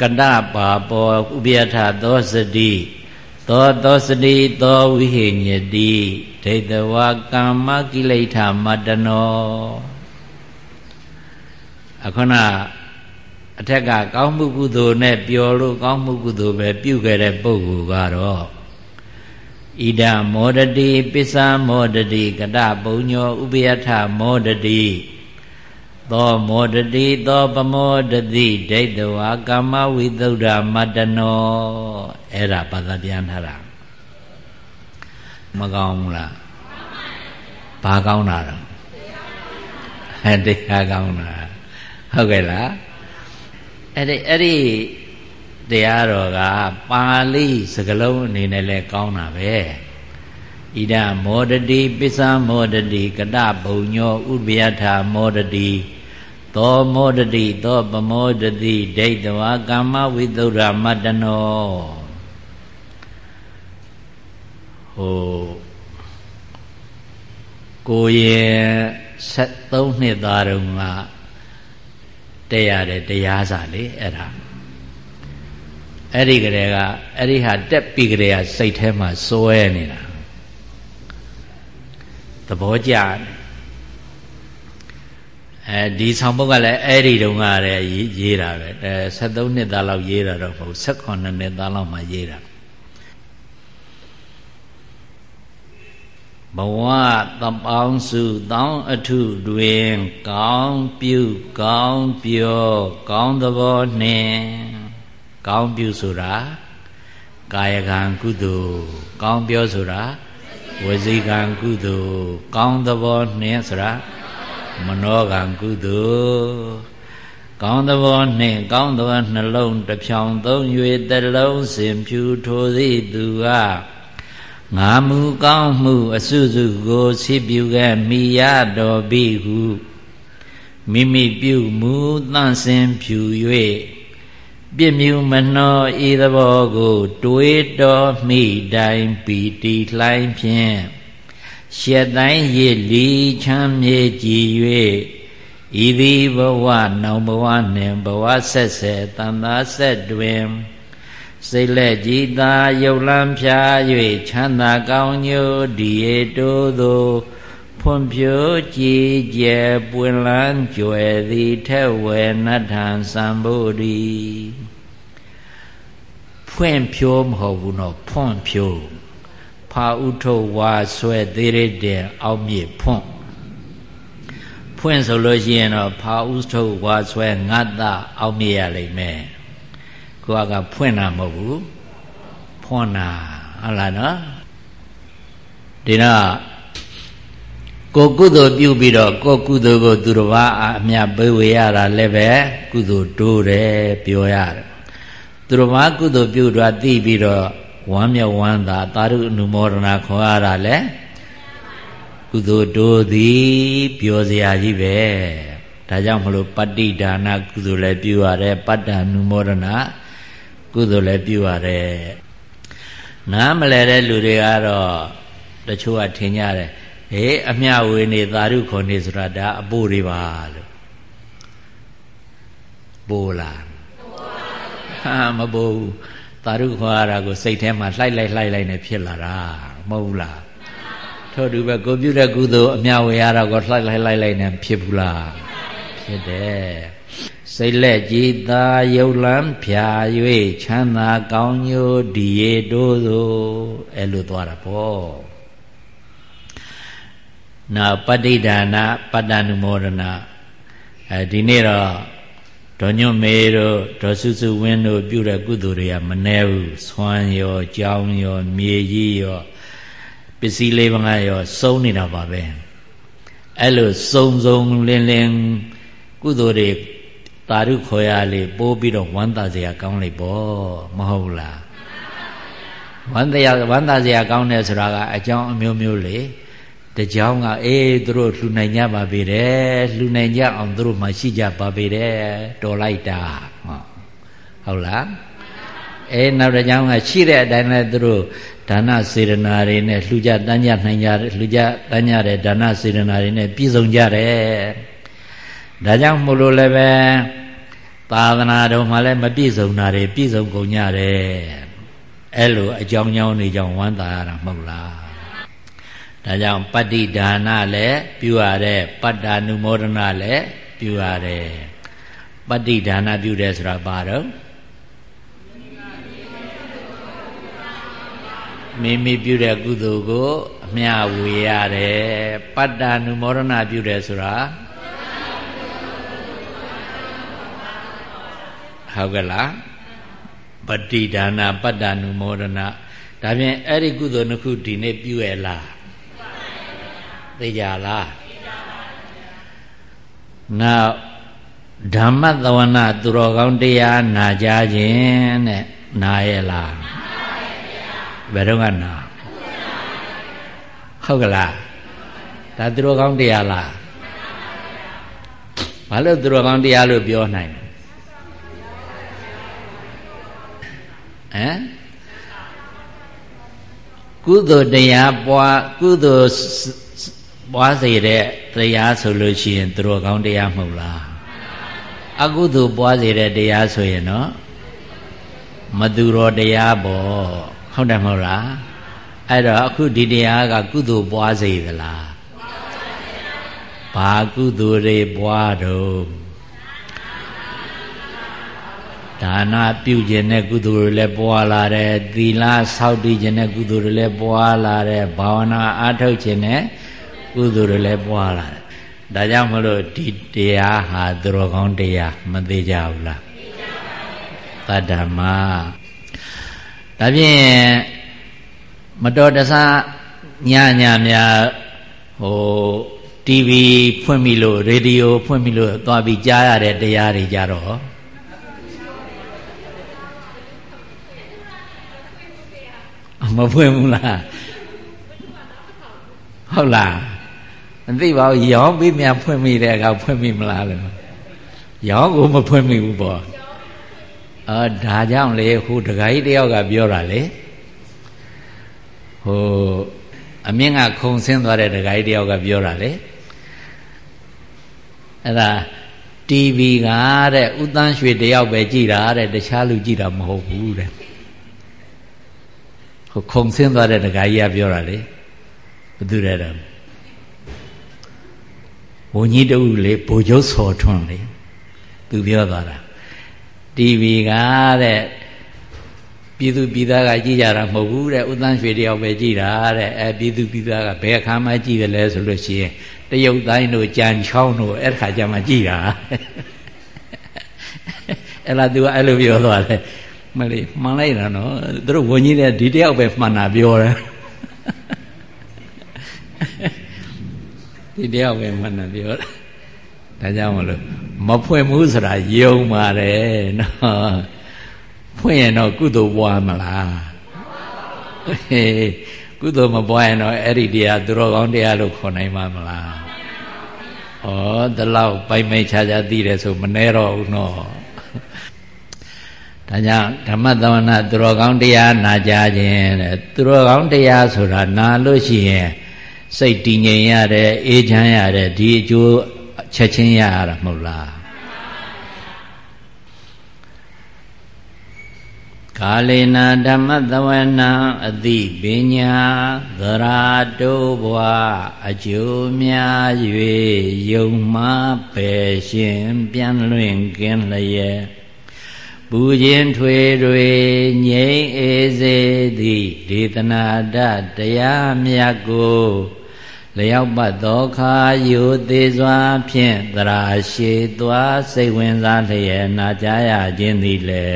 ကတပါပောဥပယထသောစတိသောသောစတိသောဝိဟိညတိဒိဋ္ဌဝါကာမကိလေသာမတနောအခုနအထက်ကကောင်းမှုကုသိုလ်နဲ့ပျော်လို့ကောင်းမှုကုသိုလ်ပဲပြုခဲ့တဲ့ပုဂ္ဂိုလ်ကတော့ဣဒမောဒတိပစ္ဆာမောဒတိကတပုညောဥပယထမောဒတိ သောမောတတိသောပမောတတိဒိဋ္ဌဝါကာမဝိသုဒ္ဓမတနောအဲ့ဒါဘာသာပြန်ထားတာမကောင်းဘူးလားဘာကောင်းတာတော့ဟဲ့တရားကောင်းတာဟုတ်ကဲ့လားအဲ့ဒီအဲ့ဒီတရားတော်ကပါဠိစကားလုံးအနေနဲ့လဲကောင်းတာပဲဣဒမောတတိပစ္ဆမောတတိကတဘုံညောဥပယထာမောတတိ သောမောတတိသောပမောတတိဒိဋ္ဌဝါကာမဝိသုဒ္ဓမတနောဟိုကိုရဲ့73နှစ်သားတုန်းကတက်ရတဲ့တရားစာလေအဲ့ဒါအဲ့ဒီကလေးကအဲ့ဒီဟာတက်ပြီးကလေးကစိတ်ထဲမှာစွဲနေတာသဘောကျတယ် အဲဒီဆောင်ပုဒ်ကလည်းအဲ့ဒီတုန်းကလည်းရေးတာပဲအဲ73နှစ်သားလောက်ရေးတာတော့မဟုတ်18နှစ်သားလောက်မှရေးတာဘဝတပေါင်းစုတောင်းအထုတွင်ကောင်းပြုကောင်းပြောကောင်းသဘောနှင့်ကောင်းပြုဆိုတာကာယကံကုသိုလ်ကောင်းပြောဆိုတာဝစီကံကုသိုလ်ကောင်းသဘောနှင့်ဆိုတာ မနောကံကုသိုလ်ကောင်းသဘောနှင့်ကောင်းသောနှလုံးတစ်ဖြောင်သုံး၍တလုံးစင်ဖြူထိုသည်သူကငါမူကောင်းမှု အစုစုကိုဆိပြုခဲ့မိရတော်ပြီဟုမိမိပြုမူသန့်စင်ဖြူ၍ပြည့်မြူမနှောဤသဘောကို တွေးတော်မိတိုင်းပီတိလှိုင်းဖြင့် ရှက်တိုင်းရည်လီချမ်းမြေကြည်၍ဤသည်ဘဝနောင်ဘဝနှင့်ဘဝဆက်ဆက်တန်သာဆက်တွင်စိတ်လက်ကြည်သာယုတ်လန်းဖြာ၍ချမ်းသာကောင်းညိုဒီရတိုးသောဖွံ့ဖြိုးကြည်ကျယ်ပွင့်လန်းကြွယ်သည်ထဲဝယ်နတ်ထံစံဘုရီဖွင့်ဖြိုးမဟုတ်ဘူးနော်ဖွင့်ဖြိုး ဖာဥထုတ်ဝါဆွဲသေးရတဲ့အောက်မြေဖွင့်ဖွင့်ဆိုလို့ရှိရင်တော့ဖာဥထုတ်ဝါဆွဲငတ်တာအောက်မြေရလိမ့်မယ်ကိုကဖွင့်တာမဟုတ်ဘူးဖွင့်တာဟုတ်လားနော်ဒီတော့ကိုကုသိုလ်ပြုပြီးတော့ကိုကုသိုလ်ကိုသူတစ်ပါးအမြပေးဝေရတာလည်းပဲကုသိုလ်တိုးတယ်ပြောရတယ်သူတစ်ပါးကုသိုလ်ပြုတာသိပြီးတော့ ဝမ်းမြောက်ဝမ်းသာသာဓုအနုမောဒနာခေါ်ရတာလေကုသိုလ်တိုးသည်ပြောစရာကြီးပဲဒါကြောင့်မလို့ပတ္တိဒါနကုသိုလ်လည်းပြုရတယ်ပတ္တနုမောဒနာကုသိုလ်လည်းပြုရတယ်နားမလဲတဲ့လူတွေကတော့တချို့ကထင်ကြတယ်ဟေးအမျှဝေနေသာဓုခေါ်နေဆိုတာဒါအပိုးတွေပါလို့ပိုးလားဟာမပိုးဘူး သာဓုခေါ်ရတာကိုစိတ်ထဲမှာလှိုက်လိုက်လှိုက်လိုက်နဲ့ဖြစ်လာတာမဟုတ်ဘူးလားထို့တူပဲကိုပြုတဲ့ကုသိုလ်အမြဝေရတာကိုလှိုက်လိုက်လှိုက်လိုက်နဲ့ဖြစ်ဘူးလားဖြစ်တယ်စိတ်လက်ကြည်သာယုတ်လန်းဖြာ၍ချမ်းသာကောင်းညိုဒီရေတိုးသို့အဲ့လိုသွားတာပေါ့နောက်ပဋိဒါနပတ္တနုမောဒနာအဲဒီနေ့တော့ ဒေါညွတ်မေတို့ဒေါ်စုစုဝင်းတို့ပြုတဲ့ကုသိုလ်တွေကမနှဲဘူးဆွမ်းရောကြောင်းရောမြေကြီးရောပစ္စည်းလေးပါးရောစုံနေတာပါပဲအဲ့လိုစုံစုံလင်းလင်းကုသိုလ်တွေတာရုခေါ်ရလေပိုးပြီးတော့ဝမ်းသာစရာကောင်းလိုက်ပေါ့မဟုတ်လားဝမ်းသာဝမ်းသာစရာကောင်းတယ်ဆိုတာကအကြောင်းအမျိုးမျိုးလေ တကြောင်ကအေးသူတို့လှူနိုင်ကြပါပေတယ်လှူနိုင်ကြအောင်သူတို့မှရှိကြပါပေတယ်တော်လိုက်တာဟုတ်လားအဲနောက်တစ်ကြောင်ကရှိတဲ့အတိုင်းလဲသူတို့ဒါနစေရနာတွေနဲ့လှူကြတန်းကြနိုင်ကြလှူကြတန်းကြတဲ့ဒါနစေရနာတွေနဲ့ပြည့်စုံကြတယ်ဒါကြောင့်မို့လို့လည်းပဲသာသနာတော်မှာလည်းမပြည့်စုံတာတွေပြည့်စုံကုန်ကြတယ်အဲ့လိုအကြောင်းကြောင်းတွေကြောင့်ဝမ်းသာရတာမဟုတ်လား ဒါကြောင့်ပတ္တိဒါနလည်းပြုရတယ်ပတ္တာနုမောဒနာလည်းပြုရတယ်ပတ္တိဒါနပြုတယ်ဆိုတာဘာတော့မိမိပြုတဲ့ကုသိုလ်ကိုအမျှဝေရတယ်ပတ္တာနုမောဒနာပြုတယ်ဆိုတာဟုတ်ကဲ့လားပฏิဒါနာပတ္တနုမောဒနာဒါဖြင့်အဲ့ဒီကုသိုလ်နှစ်ခုဒီနေ့ပြုရလား သိကြလားနောက်ဓမ္မသဝနာသူတော်ကောင်းတရားနာကြခြင်းတဲ့နာရဲ့လားဘယ်တော့ကနာဟုတ်ကလားဒါသူတော်ကောင်းတရားလားဘာလို့သူတော်ကောင်းတရားလို့ပြောနိုင်ဟမ်ကုသိုလ်တရားပွားကုသိုလ် ပွားစေတဲ့တရားဆိုလို့ရှိရင်သူတော်ကောင်းတရားမဟုတ်လားအကုသိုလ်ပွားစေတဲ့တရားဆိုရင်တော့မသူတော်တရားပေါ့ဟုတ်တယ်မဟုတ်လားအဲ့တော့အခုဒီတရားကကုသိုလ်ပွားစေသလားဘာကုသိုလ်တွေပွားတော့ဒါနပြုခြင်းတဲ့ကုသိုလ်တွေလည်းပွားလာတယ်သီလဆောက်တည်ခြင်းတဲ့ကုသိုလ်တွေလည်းပွားလာတယ်ဘာဝနာအားထုတ်ခြင်းတဲ့ ကုသိုလ်တွေလည်းပွားလာတယ်ဒါကြောင့်မလို့ဒီတရားဟာသူတော်ကောင်းတရားမသေးကြဘူးလားသတ္တမဒါဖြင့်မတော်တဆညညများဟို TV ဖွင့်ပြီလို့ရေဒီယိုဖွင့်ပြီလို့သွားပြီးကြားရတဲ့တရားတွေကြတော့မဖွင့်ဘူးလားဟုတ်လား မသိပါဘူးရောင်းပြီးမြန်ဖွင့်မိတဲ့အခါဖွင့်မိမလားလို့ရောင်းကိုမဖွင့်မိဘူးပေါ့အာဒါကြောင့်လေဟိုတခါကြီးတယောက်ကပြောတာလေဟိုအမြင့်ကခုံဆင်းသွားတဲ့တခါကြီးတယောက်ကပြောတာလေအဲ့ဒါ TV ကတဲ့ဥတန်းရွှေတယောက်ပဲကြည်တာတဲ့တခြားလူကြည်တာမဟုတ်ဘူးတဲ့ဟိုခုံဆင်းသွားတဲ့ဒကာကြီးကပြောတာလေဘသူတဲ့တော့ ဘုံကြီးတူလေဘိုလ်ချုပ်စော်ထွန်းလေသူပြောသွားတာ TV ကတဲ့ပြည်သူပြည်သားကကြည်ကြတာမဟုတ်ဘူးတဲ့ဥသန်းရွှေတယောက်ပဲကြည်တာတဲ့အဲပြည်သူပြည်သားကဘယ်အခါမှကြည်တယ်လဲဆိုလို့ရှိရင်တရုတ်တိုင်းတို့ကြံချောင်းတို့အဲ့ခါကျမှကြည်တာအဲ့လားသူကအဲ့လိုပြောသွားတယ်မလေးမှန်လိုက်တာနော်သူတို့ဝန်ကြီးတဲ့ဒီတယောက်ပဲမှန်တာပြောတယ် ဒီတယောက်ပဲမှန်တာပြောတယ်ဒါကြောင့်မလို့မဖွင့်ဘူးဆိုတာယုံပါတယ်နော်ဖွင့်ရင်တော့ကုသိုလ်ပွားမလားကုသိုလ်မပွားရင်တော့အဲ့ဒီတရားသူတော်ကောင်းတရားလို့ခေါ်နိုင်မှာမလားဩဒီလောက်ပိုင်ပိုင်ခြားခြားသိတယ်ဆိုမနှဲတော့ဘူးနော်ဒါကြောင့်ဓမ္မသဝနာသူတော်ကောင်းတရားနာကြခြင်းတဲ့သူတော်ကောင်းတရားဆိုတာနာလို့ရှိရင် စိတ်တည်ငြိမ်ရတယ်အေးချမ်းရတယ်ဒီအကျိုးချက်ချင်းရရတာမဟုတ်လားကာလေနာဓမ္မသဝနာအတိပညာသရာတုဘဝအကျိုးများ၍ယုံမှပဲရှင်ပြန်လွင်ကင်းလျက်ပူခြင်းထွေတွေငြိမ်းအေးစေသည်ဒေသနာတတရားမြတ်ကို လျောက်ပတ်သောခါယိုသေးစွာဖြင့်သရာရှိသွားစိတ်ဝင်စားလျက်နာကြားရခြင်းသည်လေ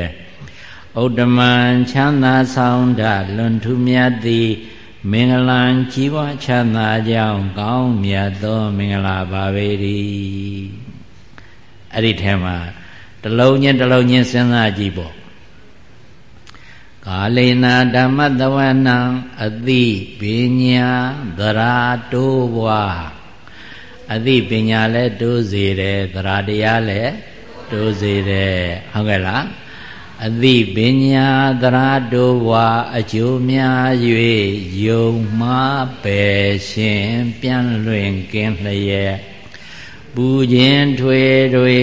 ဥဒ္ဓမံချမ်းသာဆောင်တလွန်ထူးမြတ်သည်မင်္ဂလာကြီးပွားချမ်းသာကြောင်းကောင်းမြတ်သောမင်္ဂလာပါပေ၏အဲ့ဒီထဲမှာတလုံးချင်းတလုံးချင်းစဉ်းစားကြည့်ပေါ့ ကာလေနာဓမ္မတဝနံအတိပညာသရာတိုးဘွားအတိပညာလည်းတိုးစေတယ်သရာတရားလည်းတိုးစေတယ်ဟုတ်ကဲ့လားအတိပညာသရာတိုးဘွားအကျိုးများ၍ယုံမှားပယ်ရှင်ပြန်လွင်ကင်းလျက် ပူခြင်းထွေတွေ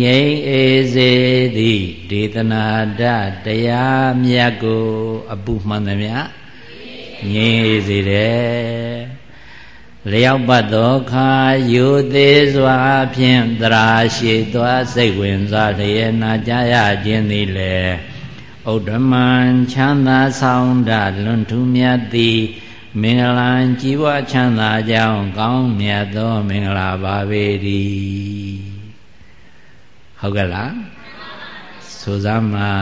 ငြိမ့်အေစေသည်ဒေသနာတတရားမြတ်ကိုအပူမှန်သမျှငြိမ့်အေစေတယ်လျောက်ပတ်သောခါယိုသေးစွာဖြင့်သရာရှိသွားစိတ်ဝင်စားလျက်နာကြရခြင်းသည်လေဥဒ္ဓမံချမ်းသာဆောင်တလွန်ထူးမြတ်သည် မင်္ဂလာကြည်ဝချမ်းသာကြောင်းကောင်းမြတ်သော မင်္ဂလာပါပေ၏ဟုတ်ကဲ့လားဆိုစမ်းမှာ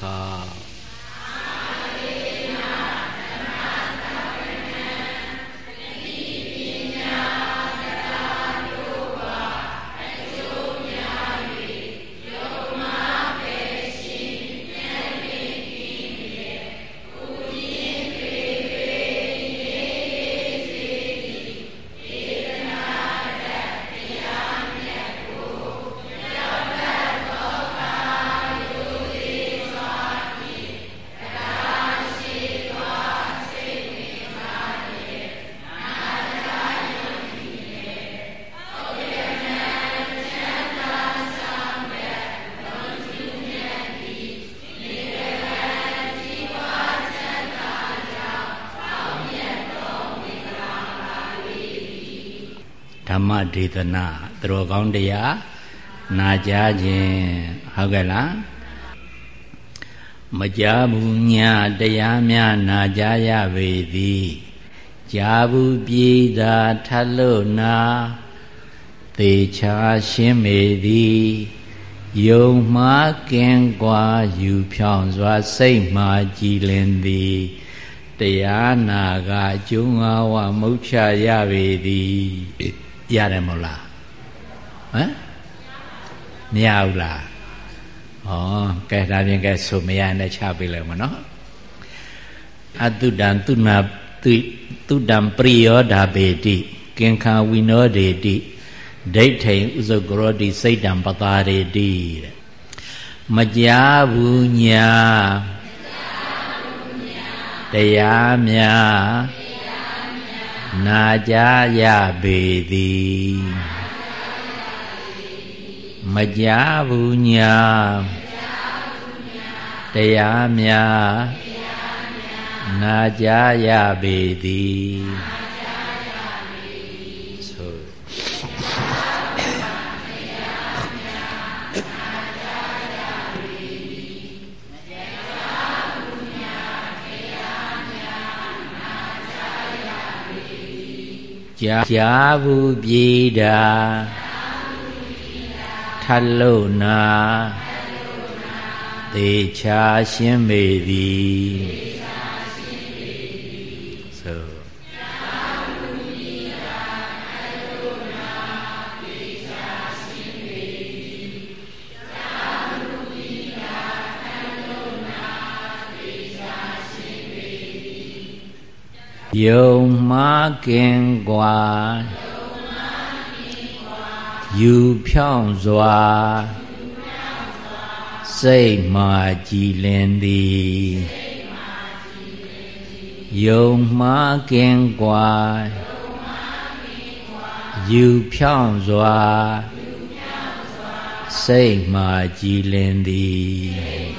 か。 ဒေသနာသူတော်ကောင်းတရားနာကြားခြင်းဟုတ်ကဲ့လားမကြားဘူးညာတရားများနာကြားရပေသည်ကြားဘူးပြေးသာထလို့နာသေချာရှင်းမေသည်ယုံမှားကင်းကွာယူဖြောင်းစွာစိတ်မှာကြည်လင်သည်တရားနာကအကျုံးငါဝမုတ်ချရပေသည် ရတယ်မဟုတ်လားဟမ်မရဘူးလားဩကဲဒါပြင်ကဲဆိုမရနဲ့ချပေးလိုက်မနော်အတုတံသူနာသူတုတံပရိယောဓာပေတိကင်္ခာဝိနောဒေတိဒိဋ္ဌိဥဇုကရောတိစိတ်တံပတာရေတိတဲ့မကြားဘူးညာတရားများ နာကြရပေသည်မကြဘူးညာတရားများနာကြရပေသည် ကြာကြာဘူးပြေးတာထလို့နာသေချာရှင်းပေသည် ယုံမှားကင်กว่าယူဖြောင်းစွာစိတ်မှာကြည်လင်သည်ယုံမှားကင်กว่า ယူဖြောင်းစွာစိတ်မှကြည်လင်သည်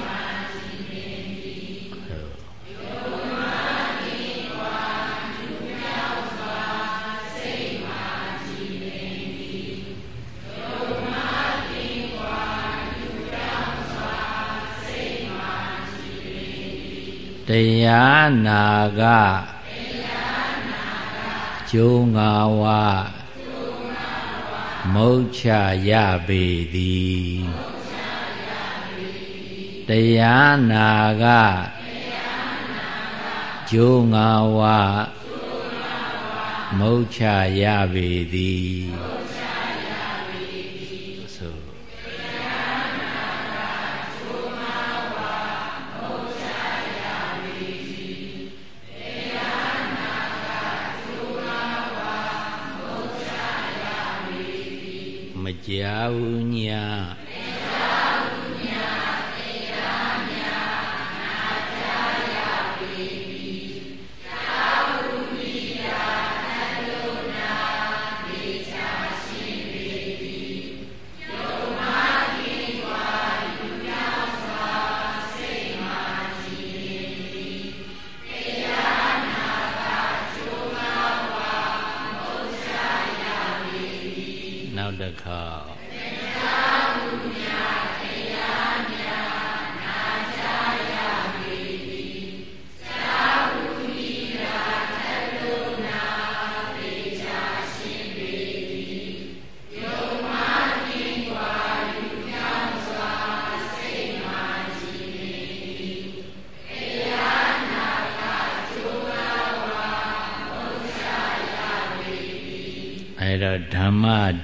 တရားနာကကျိုးငါဝမုတ်ချရပေသည်တရားနာကကျိုးငါဝမုတ်ချရပေသည်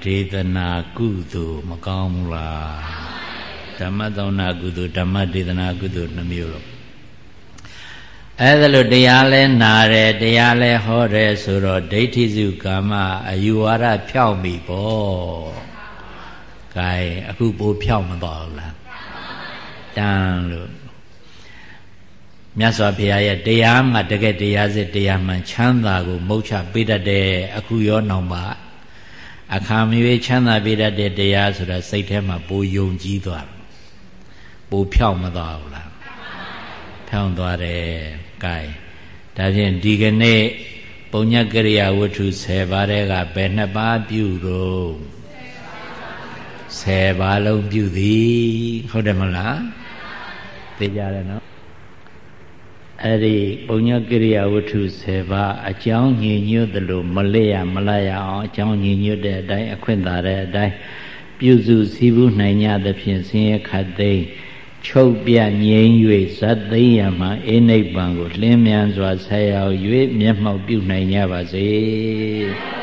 ဒေသနာကုသိုလ်မကောင်းဘူးလားဓမ္မသောနာကုသိုလ်ဓမ္မဒေသနာကုသိုလ်နှမျိုးတော့အဲ့ဒါလို့တရားလဲနာတယ်တရားလဲဟောတယ်ဆိုတော့ဒိဋ္ဌိစုကာမအယူဝါဒဖြောက်ပြီပေါ့။ gain အခုပိုဖြောက်မသွားဘူးလား။တန်လို့မြတ်စွာဘုရားရဲ့တရားမှတကယ်တရားစစ်တရားမှန်ချမ်းသာကိုမုတ်ချပေးတတ်တယ်အခုရောနောင်ပါ အခါမရွေးချမ်းသာပေးတတ်တဲ့တရားဆိုတာစိတ်ထဲမှာပိုယုံကြည်သွားတယ်ပိုဖြောင်းမသွားဘူးလားဖြောင်းသွားတယ်ကဲဒါဖြင့်ဒီကနေ့ပုံညကရိယာဝတ္ထု10ပါးတဲ့ကဘယ်နှစ်ပါးပြုတော့10ပါးလုံးပြုသည်ဟုတ်တယ်မလားသိကြတယ်နော် အဲ့ဒီပုံညကိရိယာဝတ္ထု10ပါးအကြောင်းညီညွတ်သလိုမလျရမလရအောင်အကြောင်းညီညွတ်တဲ့အတိုင်းအခွင့်သာတဲ့အတိုင်းပြုစုစည်းဘူးနိုင်ကြသဖြင့်ဆင်းရဲခတ်သိမ်းချုပ်ပြငြိမ်း၍ဇတ်သိမ်းရမှအိနိဗ္ဗာန်ကိုလင်းမြန်စွာဆက်ရောက်၍မျက်မှောက်ပြုနိုင်ကြပါစေ။